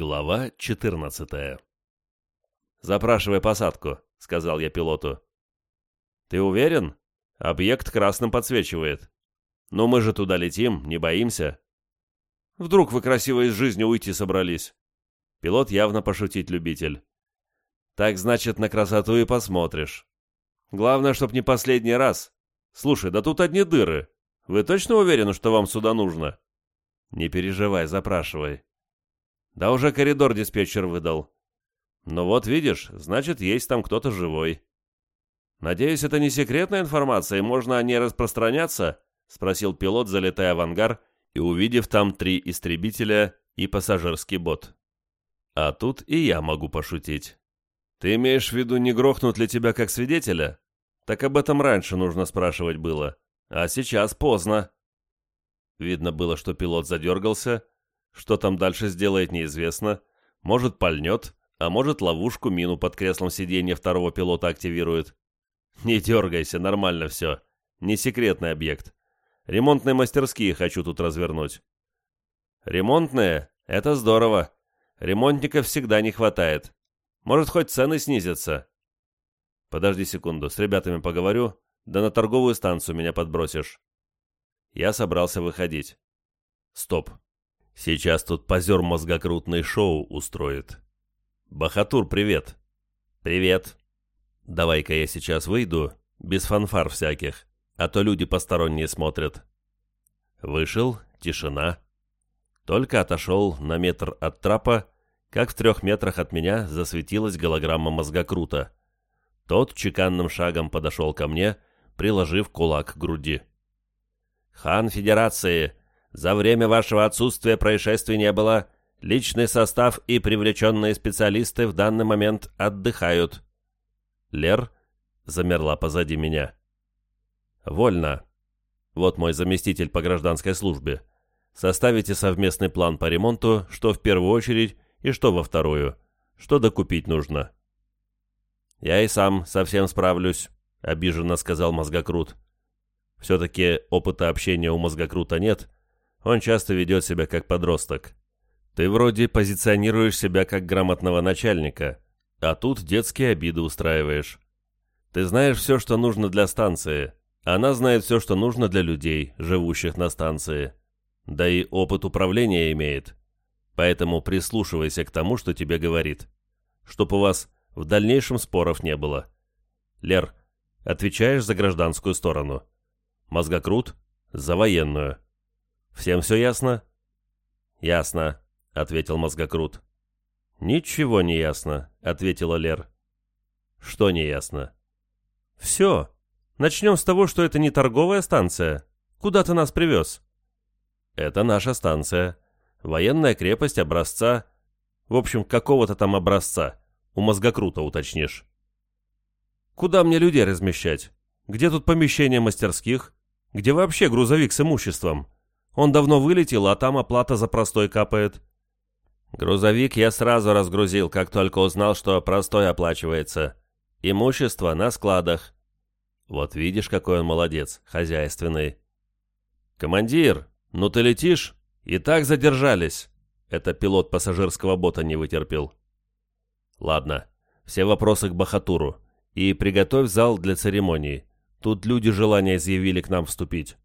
Глава 14 «Запрашивай посадку», — сказал я пилоту. «Ты уверен? Объект красным подсвечивает. Но мы же туда летим, не боимся». «Вдруг вы красиво из жизни уйти собрались?» Пилот явно пошутить любитель. «Так значит, на красоту и посмотришь. Главное, чтоб не последний раз. Слушай, да тут одни дыры. Вы точно уверены, что вам сюда нужно?» «Не переживай, запрашивай». Да уже коридор диспетчер выдал. Ну вот, видишь, значит, есть там кто-то живой. Надеюсь, это не секретная информация, и можно о ней распространяться? Спросил пилот, залетая в ангар и увидев там три истребителя и пассажирский бот. А тут и я могу пошутить. Ты имеешь в виду, не грохнут ли тебя как свидетеля? Так об этом раньше нужно спрашивать было. А сейчас поздно. Видно было, что пилот задергался, что там дальше сделает, неизвестно. Может, пальнет, а может, ловушку мину под креслом сиденья второго пилота активирует. Не дергайся, нормально все. Не секретный объект. Ремонтные мастерские хочу тут развернуть. Ремонтные? Это здорово. Ремонтников всегда не хватает. Может, хоть цены снизятся. Подожди секунду, с ребятами поговорю, да на торговую станцию меня подбросишь. Я собрался выходить. Стоп. Сейчас тут позер мозгокрутный шоу устроит. Бахатур, привет. Привет. Давай-ка я сейчас выйду, без фанфар всяких, а то люди посторонние смотрят. Вышел, тишина. Только отошел на метр от трапа, как в трех метрах от меня засветилась голограмма мозгокрута. Тот чеканным шагом подошел ко мне, приложив кулак к груди. «Хан Федерации, за время вашего отсутствия происшествий не было. Личный состав и привлеченные специалисты в данный момент отдыхают. Лер замерла позади меня. Вольно. Вот мой заместитель по гражданской службе. Составите совместный план по ремонту, что в первую очередь и что во вторую. Что докупить нужно. Я и сам совсем справлюсь, обиженно сказал Мозгокрут. Все-таки опыта общения у Мозгокрута нет, он часто ведет себя как подросток. Ты вроде позиционируешь себя как грамотного начальника, а тут детские обиды устраиваешь. Ты знаешь все, что нужно для станции. Она знает все, что нужно для людей, живущих на станции. Да и опыт управления имеет. Поэтому прислушивайся к тому, что тебе говорит. Чтоб у вас в дальнейшем споров не было. Лер, отвечаешь за гражданскую сторону. Мозгокрут – за военную. Всем все ясно?» «Ясно», — ответил мозгокрут. «Ничего не ясно», — ответила Лер. «Что не ясно?» «Все. Начнем с того, что это не торговая станция. Куда ты нас привез?» «Это наша станция. Военная крепость образца. В общем, какого-то там образца. У мозгокрута уточнишь». «Куда мне людей размещать? Где тут помещение мастерских? Где вообще грузовик с имуществом?» Он давно вылетел, а там оплата за простой капает. Грузовик я сразу разгрузил, как только узнал, что простой оплачивается. Имущество на складах. Вот видишь, какой он молодец, хозяйственный. Командир, ну ты летишь? И так задержались. Это пилот пассажирского бота не вытерпел. Ладно, все вопросы к Бахатуру. И приготовь зал для церемонии. Тут люди желание изъявили к нам вступить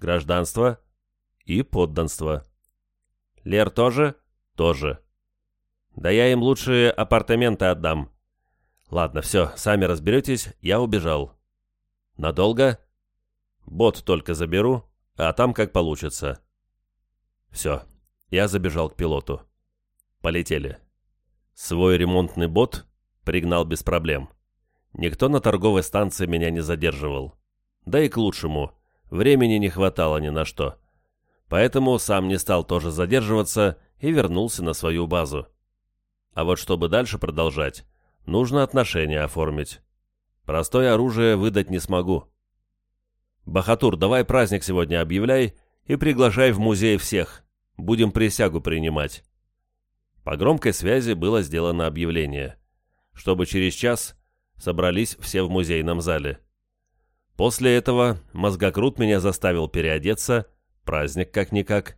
гражданство и подданство. Лер тоже? Тоже. Да я им лучшие апартаменты отдам. Ладно, все, сами разберетесь, я убежал. Надолго? Бот только заберу, а там как получится. Все, я забежал к пилоту. Полетели. Свой ремонтный бот пригнал без проблем. Никто на торговой станции меня не задерживал. Да и к лучшему. Времени не хватало ни на что. Поэтому сам не стал тоже задерживаться и вернулся на свою базу. А вот чтобы дальше продолжать, нужно отношения оформить. Простое оружие выдать не смогу. Бахатур, давай праздник сегодня объявляй и приглашай в музей всех. Будем присягу принимать. По громкой связи было сделано объявление, чтобы через час собрались все в музейном зале. После этого мозгокрут меня заставил переодеться, праздник как-никак.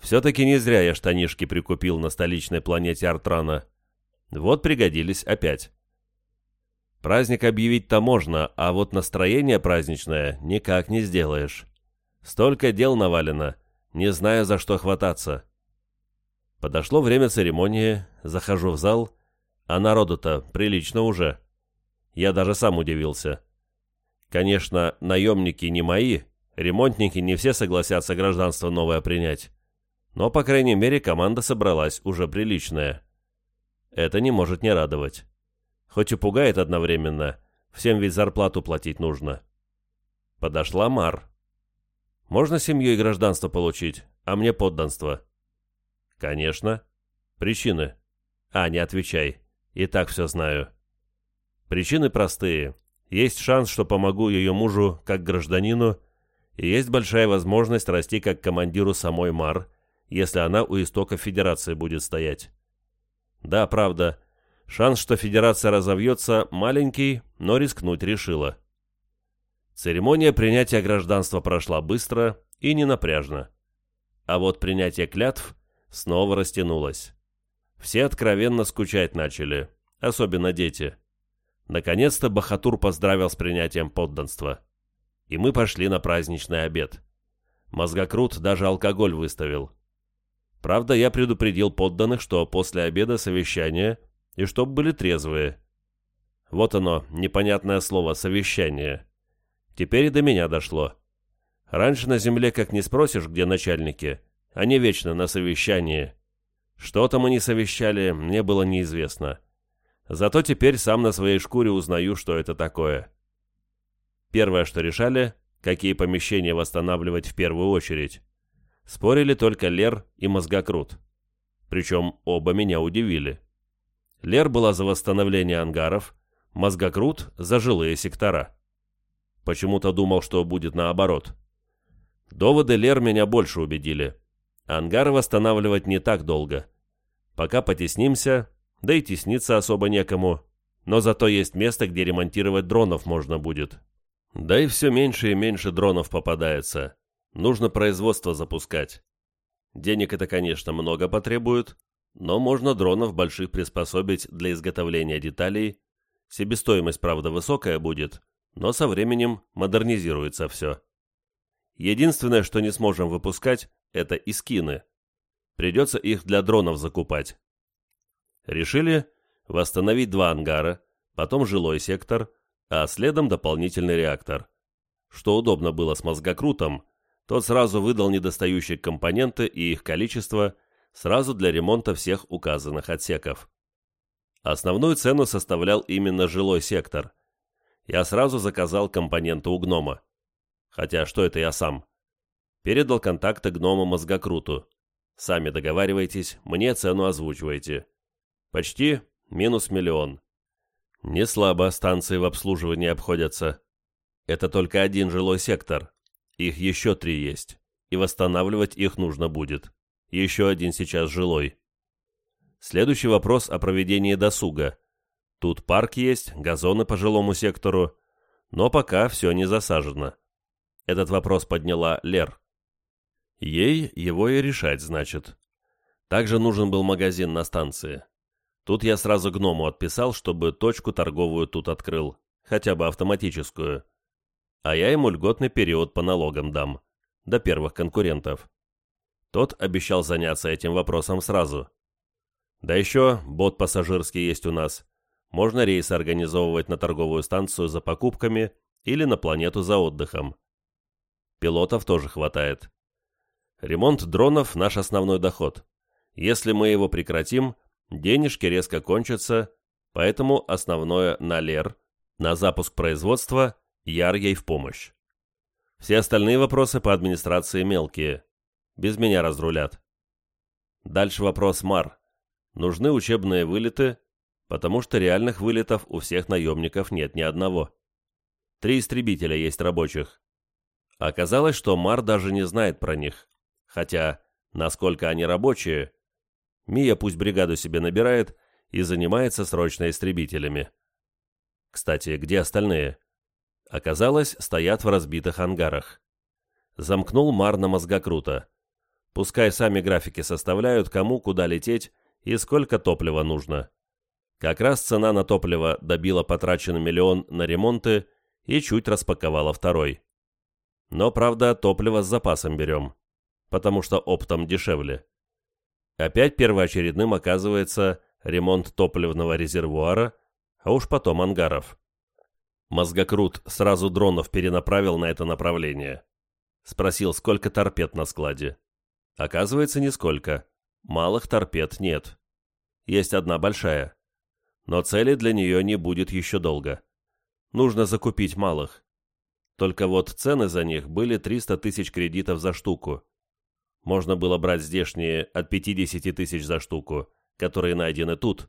Все-таки не зря я штанишки прикупил на столичной планете Артрана. Вот пригодились опять. Праздник объявить-то можно, а вот настроение праздничное никак не сделаешь. Столько дел навалено, не знаю, за что хвататься. Подошло время церемонии, захожу в зал, а народу-то прилично уже. Я даже сам удивился. Конечно, наемники не мои, ремонтники не все согласятся гражданство новое принять. Но, по крайней мере, команда собралась уже приличная. Это не может не радовать. Хоть и пугает одновременно, всем ведь зарплату платить нужно. Подошла Мар. Можно семью и гражданство получить, а мне подданство. Конечно. Причины. А, не отвечай. И так все знаю. Причины простые. Есть шанс, что помогу ее мужу как гражданину, и есть большая возможность расти как командиру самой Мар, если она у истока Федерации будет стоять. Да, правда, шанс, что Федерация разовьется, маленький, но рискнуть решила. Церемония принятия гражданства прошла быстро и ненапряжно. А вот принятие клятв снова растянулось. Все откровенно скучать начали, особенно дети. Наконец-то Бахатур поздравил с принятием подданства. И мы пошли на праздничный обед. Мозгокрут даже алкоголь выставил. Правда, я предупредил подданных, что после обеда совещание, и чтоб были трезвые. Вот оно, непонятное слово «совещание». Теперь и до меня дошло. Раньше на земле как не спросишь, где начальники, они вечно на совещании. Что там они совещали, мне было неизвестно. Зато теперь сам на своей шкуре узнаю, что это такое. Первое, что решали, какие помещения восстанавливать в первую очередь. Спорили только Лер и Мозгокрут. Причем оба меня удивили. Лер была за восстановление ангаров, Мозгокрут – за жилые сектора. Почему-то думал, что будет наоборот. Доводы Лер меня больше убедили. Ангары восстанавливать не так долго. Пока потеснимся, да и тесниться особо некому. Но зато есть место, где ремонтировать дронов можно будет. Да и все меньше и меньше дронов попадается. Нужно производство запускать. Денег это, конечно, много потребует, но можно дронов больших приспособить для изготовления деталей. Себестоимость, правда, высокая будет, но со временем модернизируется все. Единственное, что не сможем выпускать, это искины. Придется их для дронов закупать. Решили восстановить два ангара, потом жилой сектор, а следом дополнительный реактор. Что удобно было с мозгокрутом, тот сразу выдал недостающие компоненты и их количество сразу для ремонта всех указанных отсеков. Основную цену составлял именно жилой сектор. Я сразу заказал компоненты у гнома. Хотя что это я сам? Передал контакты гному мозгокруту. Сами договаривайтесь, мне цену озвучивайте. Почти минус миллион. Не слабо станции в обслуживании обходятся. Это только один жилой сектор. Их еще три есть, и восстанавливать их нужно будет. Еще один сейчас жилой. Следующий вопрос о проведении досуга. Тут парк есть, газоны по жилому сектору, но пока все не засажено. Этот вопрос подняла Лер. Ей его и решать, значит. Также нужен был магазин на станции. Тут я сразу гному отписал, чтобы точку торговую тут открыл, хотя бы автоматическую а я ему льготный период по налогам дам, до первых конкурентов. Тот обещал заняться этим вопросом сразу. Да еще бот пассажирский есть у нас. Можно рейсы организовывать на торговую станцию за покупками или на планету за отдыхом. Пилотов тоже хватает. Ремонт дронов – наш основной доход. Если мы его прекратим, денежки резко кончатся, поэтому основное на ЛЕР, на запуск производства Яр ей в помощь. Все остальные вопросы по администрации мелкие. Без меня разрулят. Дальше вопрос Мар. Нужны учебные вылеты, потому что реальных вылетов у всех наемников нет ни одного. Три истребителя есть рабочих. Оказалось, что Мар даже не знает про них. Хотя, насколько они рабочие, Мия пусть бригаду себе набирает и занимается срочно истребителями. Кстати, где остальные? Оказалось, стоят в разбитых ангарах. Замкнул Мар на мозгокрута. Пускай сами графики составляют, кому куда лететь и сколько топлива нужно. Как раз цена на топливо добила потраченный миллион на ремонты и чуть распаковала второй. Но, правда, топливо с запасом берем, потому что оптом дешевле. Опять первоочередным оказывается ремонт топливного резервуара, а уж потом ангаров. Мозгокрут сразу дронов перенаправил на это направление. Спросил, сколько торпед на складе. Оказывается, нисколько. Малых торпед нет. Есть одна большая. Но цели для нее не будет еще долго. Нужно закупить малых. Только вот цены за них были 300 тысяч кредитов за штуку. Можно было брать здешние от 50 тысяч за штуку, которые найдены тут.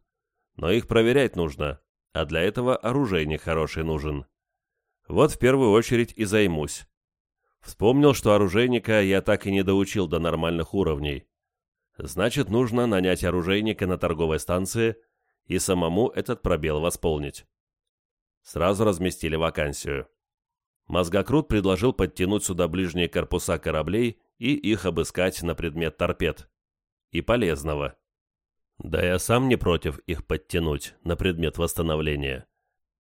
Но их проверять нужно, а для этого оружейник хороший нужен. Вот в первую очередь и займусь. Вспомнил, что оружейника я так и не доучил до нормальных уровней. Значит, нужно нанять оружейника на торговой станции и самому этот пробел восполнить. Сразу разместили вакансию. Мозгокрут предложил подтянуть сюда ближние корпуса кораблей и их обыскать на предмет торпед. И полезного. Да я сам не против их подтянуть на предмет восстановления.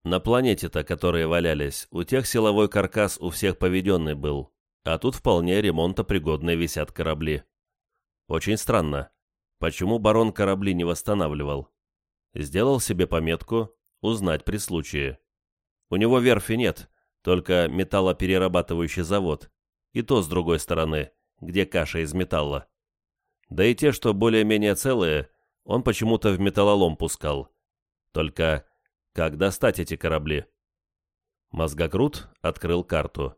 На планете-то, которые валялись, у тех силовой каркас у всех поведенный был, а тут вполне ремонтопригодные висят корабли. Очень странно. Почему барон корабли не восстанавливал? Сделал себе пометку «Узнать при случае». У него верфи нет, только металлоперерабатывающий завод, и то с другой стороны, где каша из металла. Да и те, что более-менее целые, он почему-то в металлолом пускал. Только как достать эти корабли? Мозгокрут открыл карту.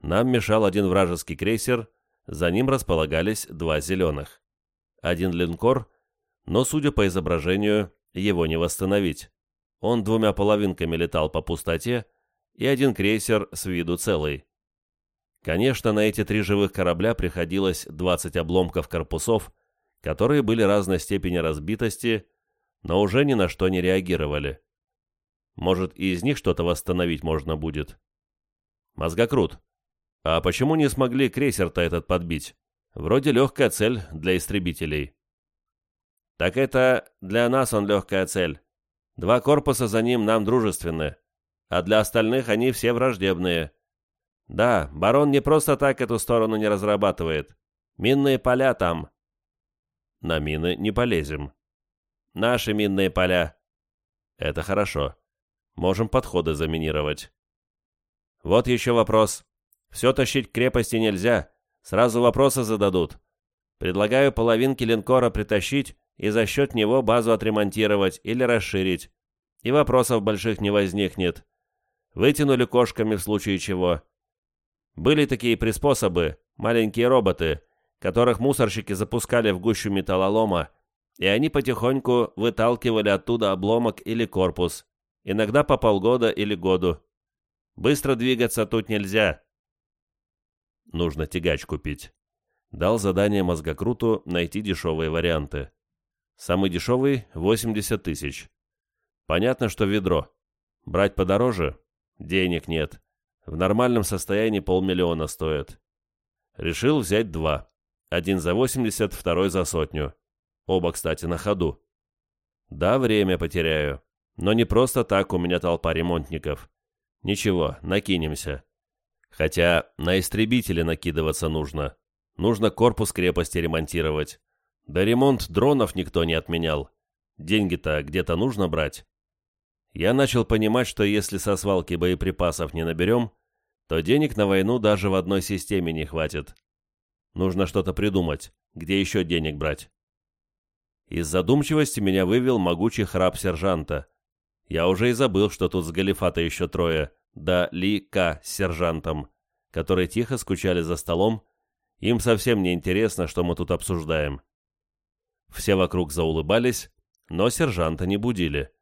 Нам мешал один вражеский крейсер, за ним располагались два зеленых. Один линкор, но, судя по изображению, его не восстановить. Он двумя половинками летал по пустоте, и один крейсер с виду целый. Конечно, на эти три живых корабля приходилось 20 обломков корпусов, которые были разной степени разбитости, но уже ни на что не реагировали. Может, и из них что-то восстановить можно будет. Мозгокрут. А почему не смогли крейсер-то этот подбить? Вроде легкая цель для истребителей. Так это для нас он легкая цель. Два корпуса за ним нам дружественны, а для остальных они все враждебные. Да, барон не просто так эту сторону не разрабатывает. Минные поля там. На мины не полезем. Наши минные поля. Это хорошо. Можем подходы заминировать. Вот еще вопрос. Все тащить к крепости нельзя. Сразу вопросы зададут. Предлагаю половинки линкора притащить и за счет него базу отремонтировать или расширить. И вопросов больших не возникнет. Вытянули кошками в случае чего. Были такие приспособы, маленькие роботы, которых мусорщики запускали в гущу металлолома, и они потихоньку выталкивали оттуда обломок или корпус, иногда по полгода или году. Быстро двигаться тут нельзя, Нужно тягач купить. Дал задание мозгокруту найти дешевые варианты. Самый дешевый – 80 тысяч. Понятно, что ведро. Брать подороже? Денег нет. В нормальном состоянии полмиллиона стоит. Решил взять два. Один за 80, второй за сотню. Оба, кстати, на ходу. Да, время потеряю. Но не просто так у меня толпа ремонтников. Ничего, накинемся. Хотя на истребители накидываться нужно. Нужно корпус крепости ремонтировать. Да ремонт дронов никто не отменял. Деньги-то где-то нужно брать. Я начал понимать, что если со свалки боеприпасов не наберем, то денег на войну даже в одной системе не хватит. Нужно что-то придумать, где еще денег брать. Из задумчивости меня вывел могучий храп сержанта. Я уже и забыл, что тут с Галифата еще трое, да Ли К. с сержантом, которые тихо скучали за столом, им совсем не интересно, что мы тут обсуждаем. Все вокруг заулыбались, но сержанта не будили.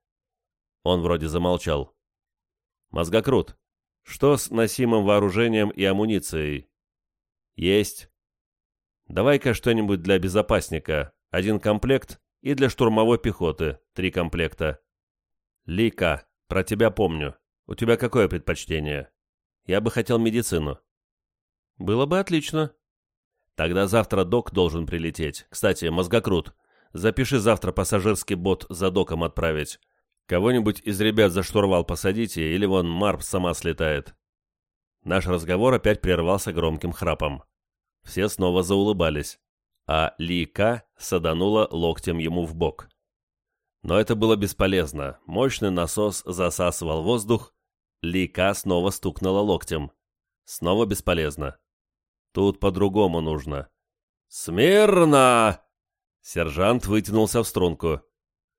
Он вроде замолчал. «Мозгокрут, что с носимым вооружением и амуницией?» «Есть. Давай-ка что-нибудь для безопасника, один комплект, и для штурмовой пехоты, три комплекта. Лика, про тебя помню. У тебя какое предпочтение? Я бы хотел медицину. Было бы отлично. Тогда завтра док должен прилететь. Кстати, мозгокрут. Запиши завтра пассажирский бот за доком отправить. Кого-нибудь из ребят за штурвал посадите, или вон Марп сама слетает. Наш разговор опять прервался громким храпом. Все снова заулыбались, а Ли Ка саданула локтем ему в бок. Но это было бесполезно. Мощный насос засасывал воздух. Ли Ка снова стукнула локтем. Снова бесполезно. Тут по-другому нужно. «Смирно!» Сержант вытянулся в струнку.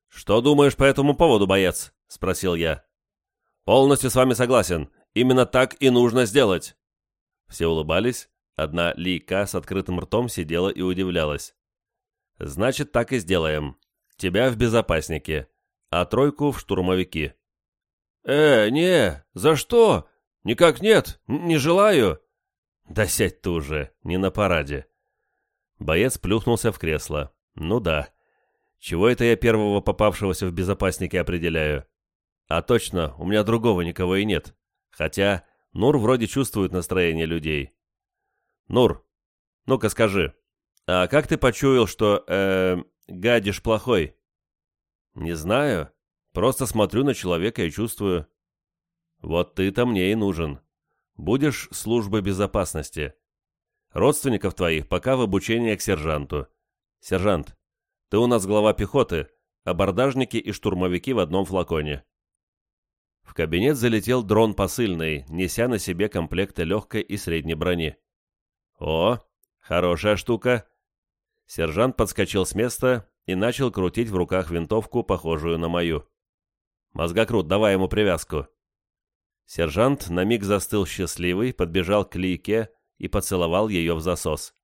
«Что думаешь по этому поводу, боец?» — спросил я. «Полностью с вами согласен. Именно так и нужно сделать». Все улыбались. Одна Лика с открытым ртом сидела и удивлялась. «Значит, так и сделаем. Тебя в безопаснике, а тройку в штурмовики». «Э, не, за что? Никак нет, не желаю». «Да сядь ты уже, не на параде». Боец плюхнулся в кресло. «Ну да. Чего это я первого попавшегося в безопасники определяю? А точно, у меня другого никого и нет. Хотя Нур вроде чувствует настроение людей. Нур, ну-ка скажи, а как ты почуял, что, э, гадишь плохой? Не знаю. Просто смотрю на человека и чувствую. Вот ты-то мне и нужен. Будешь службой безопасности. Родственников твоих пока в обучении к сержанту. Сержант, ты у нас глава пехоты, абордажники и штурмовики в одном флаконе. В кабинет залетел дрон посыльный, неся на себе комплекты легкой и средней брони. О, хорошая штука. Сержант подскочил с места и начал крутить в руках винтовку, похожую на мою. Мозгокрут, давай ему привязку. Сержант на миг застыл счастливый, подбежал к Лике и поцеловал ее в засос.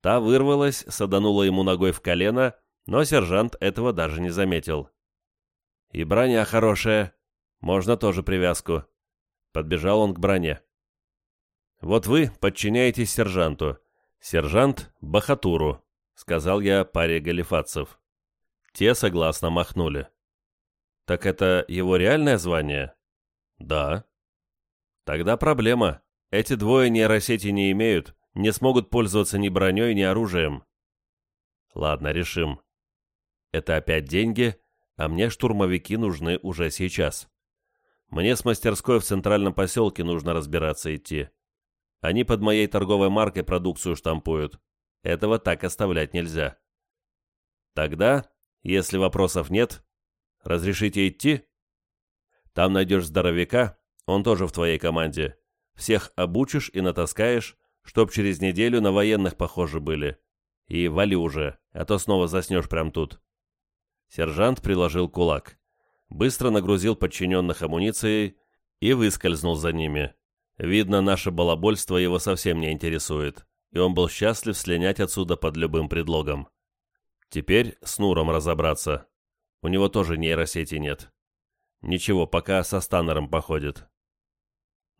Та вырвалась, саданула ему ногой в колено, но сержант этого даже не заметил. «И броня хорошая. Можно тоже привязку». Подбежал он к броне. «Вот вы подчиняетесь сержанту. Сержант — Бахатуру», — сказал я паре галифатцев. Те согласно махнули. «Так это его реальное звание?» «Да». Тогда проблема. Эти двое нейросети не имеют, не смогут пользоваться ни броней, ни оружием. Ладно, решим. Это опять деньги, а мне штурмовики нужны уже сейчас. Мне с мастерской в центральном поселке нужно разбираться идти. Они под моей торговой маркой продукцию штампуют. Этого так оставлять нельзя. Тогда, если вопросов нет, разрешите идти? Там найдешь здоровяка, он тоже в твоей команде. Всех обучишь и натаскаешь, чтоб через неделю на военных похожи были. И вали уже, а то снова заснешь прямо тут». Сержант приложил кулак. Быстро нагрузил подчиненных амуницией и выскользнул за ними. Видно, наше балабольство его совсем не интересует, и он был счастлив слинять отсюда под любым предлогом. Теперь с Нуром разобраться. У него тоже нейросети нет. Ничего, пока со Станнером походит.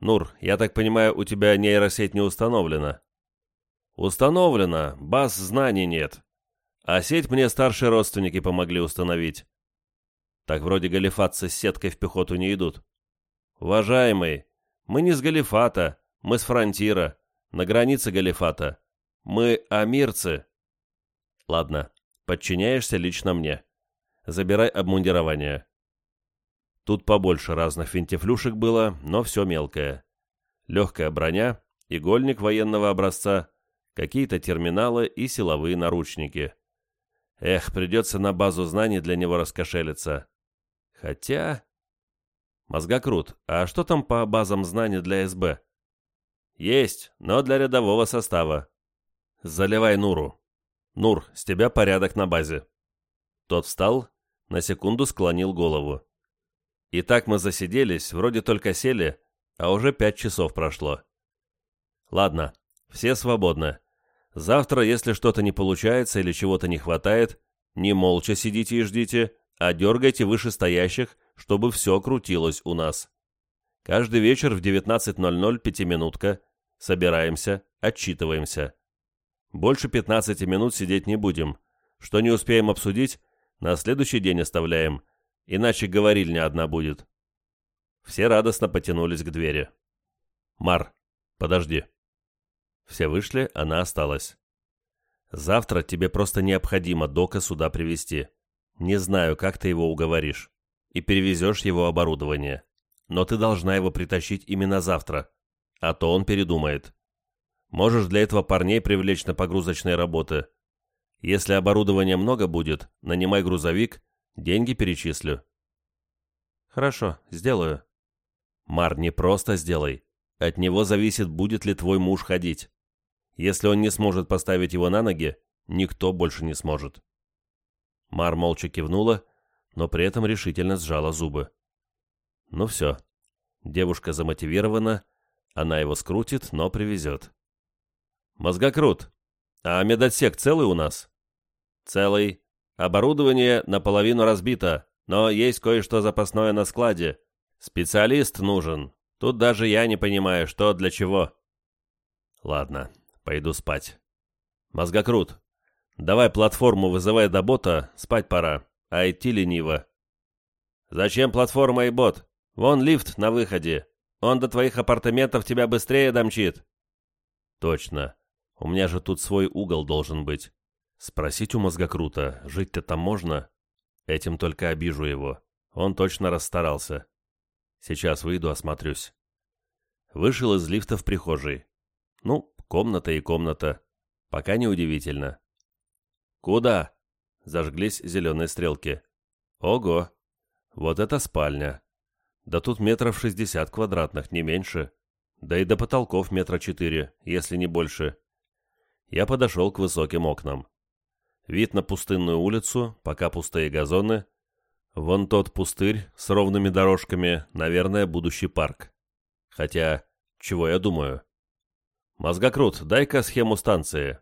«Нур, я так понимаю, у тебя нейросеть не установлена?» «Установлена, баз знаний нет. А сеть мне старшие родственники помогли установить». «Так вроде галифатцы с сеткой в пехоту не идут». «Уважаемый, мы не с галифата, мы с фронтира, на границе галифата. Мы амирцы». «Ладно, подчиняешься лично мне. Забирай обмундирование. Тут побольше разных финтифлюшек было, но все мелкое. Легкая броня, игольник военного образца, какие-то терминалы и силовые наручники. Эх, придется на базу знаний для него раскошелиться. Хотя... Мозгокрут, а что там по базам знаний для СБ? Есть, но для рядового состава. Заливай Нуру. Нур, с тебя порядок на базе. Тот встал, на секунду склонил голову. И так мы засиделись, вроде только сели, а уже пять часов прошло. Ладно, все свободны. Завтра, если что-то не получается или чего-то не хватает, не молча сидите и ждите, а дергайте вышестоящих, чтобы все крутилось у нас. Каждый вечер в 19.00 пятиминутка. Собираемся, отчитываемся. Больше 15 минут сидеть не будем. Что не успеем обсудить, на следующий день оставляем – иначе говорильня одна будет. Все радостно потянулись к двери. «Мар, подожди». Все вышли, она осталась. Завтра тебе просто необходимо Дока сюда привезти. Не знаю, как ты его уговоришь. И перевезешь его оборудование. Но ты должна его притащить именно завтра. А то он передумает. Можешь для этого парней привлечь на погрузочные работы. Если оборудования много будет, нанимай грузовик, деньги перечислю. Хорошо, сделаю. Мар, не просто сделай. От него зависит, будет ли твой муж ходить. Если он не сможет поставить его на ноги, никто больше не сможет. Мар молча кивнула, но при этом решительно сжала зубы. Ну все. Девушка замотивирована, она его скрутит, но привезет. Мозгокрут. А медотсек целый у нас? Целый. Оборудование наполовину разбито, но есть кое-что запасное на складе. Специалист нужен. Тут даже я не понимаю, что для чего. Ладно, пойду спать. Мозгокрут. Давай платформу вызывай до бота, спать пора, а идти лениво. Зачем платформа и бот? Вон лифт на выходе. Он до твоих апартаментов тебя быстрее домчит. Точно. У меня же тут свой угол должен быть. Спросить у мозгокрута, жить-то там можно? Этим только обижу его. Он точно расстарался. Сейчас выйду, осмотрюсь. Вышел из лифта в прихожей. Ну, комната и комната. Пока не удивительно. «Куда?» Зажглись зеленые стрелки. «Ого! Вот это спальня! Да тут метров шестьдесят квадратных, не меньше. Да и до потолков метра четыре, если не больше. Я подошел к высоким окнам. Вид на пустынную улицу, пока пустые газоны. Вон тот пустырь с ровными дорожками, наверное, будущий парк. Хотя, чего я думаю? Мозгокрут, дай-ка схему станции.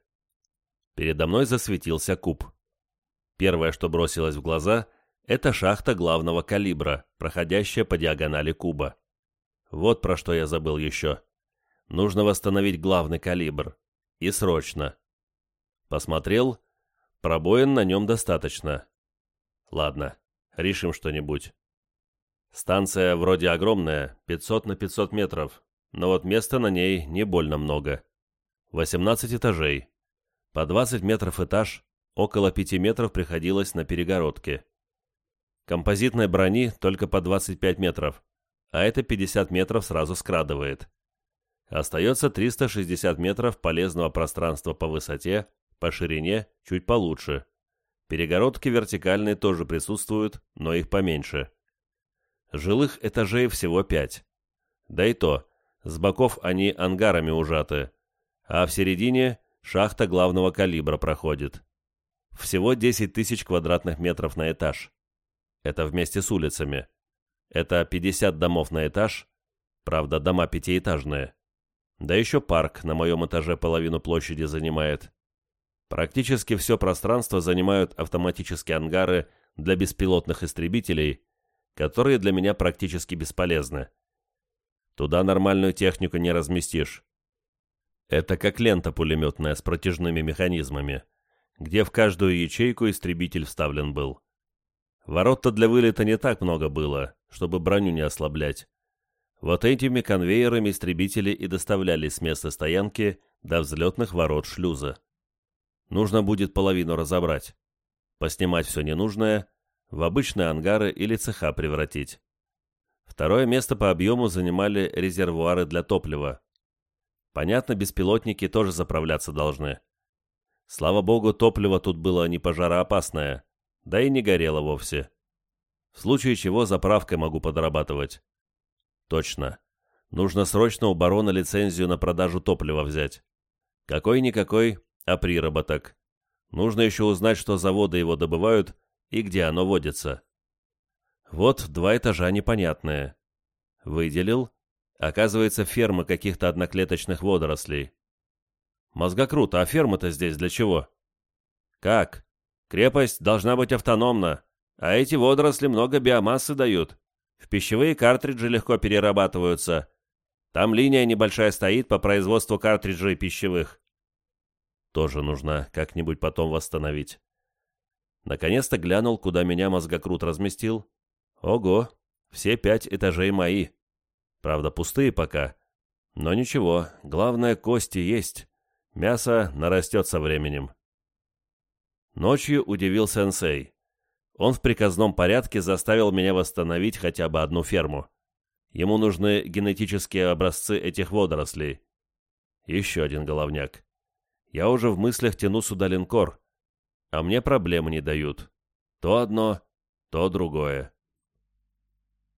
Передо мной засветился куб. Первое, что бросилось в глаза, это шахта главного калибра, проходящая по диагонали куба. Вот про что я забыл еще. Нужно восстановить главный калибр. И срочно. Посмотрел. Пробоин на нем достаточно. Ладно, решим что-нибудь. Станция вроде огромная, 500 на 500 метров, но вот места на ней не больно много. 18 этажей. По 20 метров этаж, около 5 метров приходилось на перегородке. Композитной брони только по 25 метров, а это 50 метров сразу скрадывает. Остается 360 метров полезного пространства по высоте, по ширине чуть получше. Перегородки вертикальные тоже присутствуют, но их поменьше. Жилых этажей всего 5. Да и то, с боков они ангарами ужаты, а в середине Шахта главного калибра проходит. Всего 10 тысяч квадратных метров на этаж. Это вместе с улицами. Это 50 домов на этаж. Правда, дома пятиэтажные. Да еще парк на моем этаже половину площади занимает. Практически все пространство занимают автоматические ангары для беспилотных истребителей, которые для меня практически бесполезны. Туда нормальную технику не разместишь. Это как лента пулеметная с протяжными механизмами, где в каждую ячейку истребитель вставлен был. Ворот-то для вылета не так много было, чтобы броню не ослаблять. Вот этими конвейерами истребители и доставлялись с места стоянки до взлетных ворот шлюза. Нужно будет половину разобрать. Поснимать все ненужное, в обычные ангары или цеха превратить. Второе место по объему занимали резервуары для топлива. Понятно, беспилотники тоже заправляться должны. Слава богу, топливо тут было не пожароопасное, да и не горело вовсе. В случае чего заправкой могу подрабатывать. Точно. Нужно срочно у барона лицензию на продажу топлива взять. Какой-никакой, а приработок. Нужно еще узнать, что заводы его добывают и где оно водится. Вот два этажа непонятные. Выделил, Оказывается, ферма каких-то одноклеточных водорослей. Мозгокрут, а ферма-то здесь для чего? Как? Крепость должна быть автономна, а эти водоросли много биомассы дают. В пищевые картриджи легко перерабатываются. Там линия небольшая стоит по производству картриджей пищевых. Тоже нужно как-нибудь потом восстановить. Наконец-то глянул, куда меня мозгокрут разместил. Ого, все пять этажей мои. Правда, пустые пока. Но ничего, главное, кости есть. Мясо нарастет со временем. Ночью удивил сенсей. Он в приказном порядке заставил меня восстановить хотя бы одну ферму. Ему нужны генетические образцы этих водорослей. Еще один головняк. Я уже в мыслях тяну сюда линкор, а мне проблемы не дают. То одно, то другое.